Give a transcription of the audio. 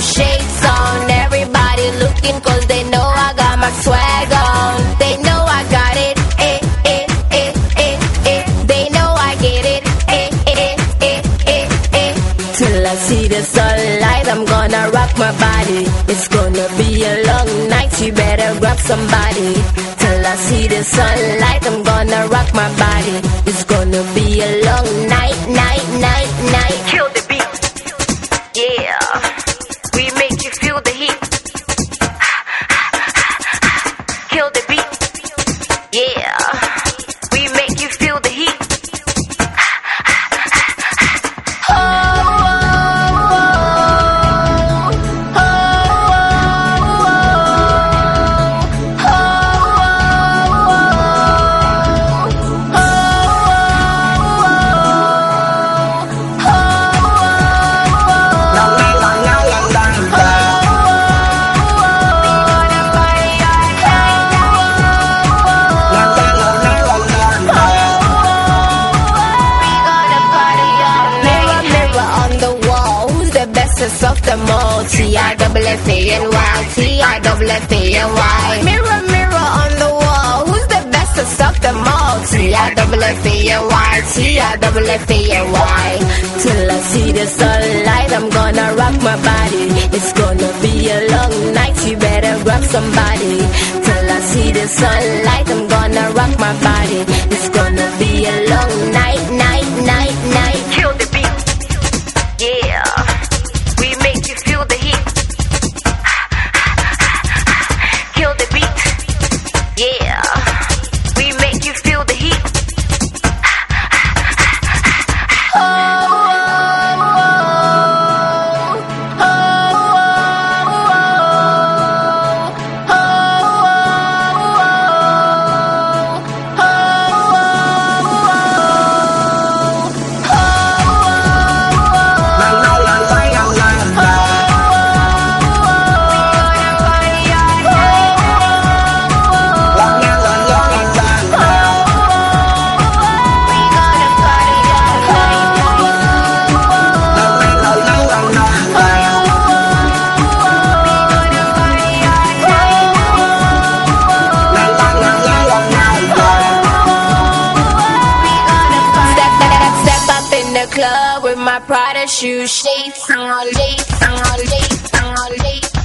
shades on. Everybody looking cause they know I got my swag on. They know I got it. Eh, eh, eh, eh, eh. They know I get it. Eh, eh, eh, eh, eh. Till I see the sunlight, I'm gonna rock my body. It's gonna be a long night, you better grab somebody. Till I see the sunlight, I'm gonna rock my body. It's gonna be bestest of them all? T-I-double-F-A-N-Y, T-I-double-F-A-N-Y. Mirror, mirror on the wall, who's the bestest of them all? T-I-double-F-A-N-Y, T-I-double-F-A-N-Y. Till I see the sunlight, I'm gonna rock my body. It's gonna be a long night, you better grab somebody. Till I see the sunlight, I'm gonna rock my body. It's gonna be a long my Prada shoes, shades on, lace on, lace on, lace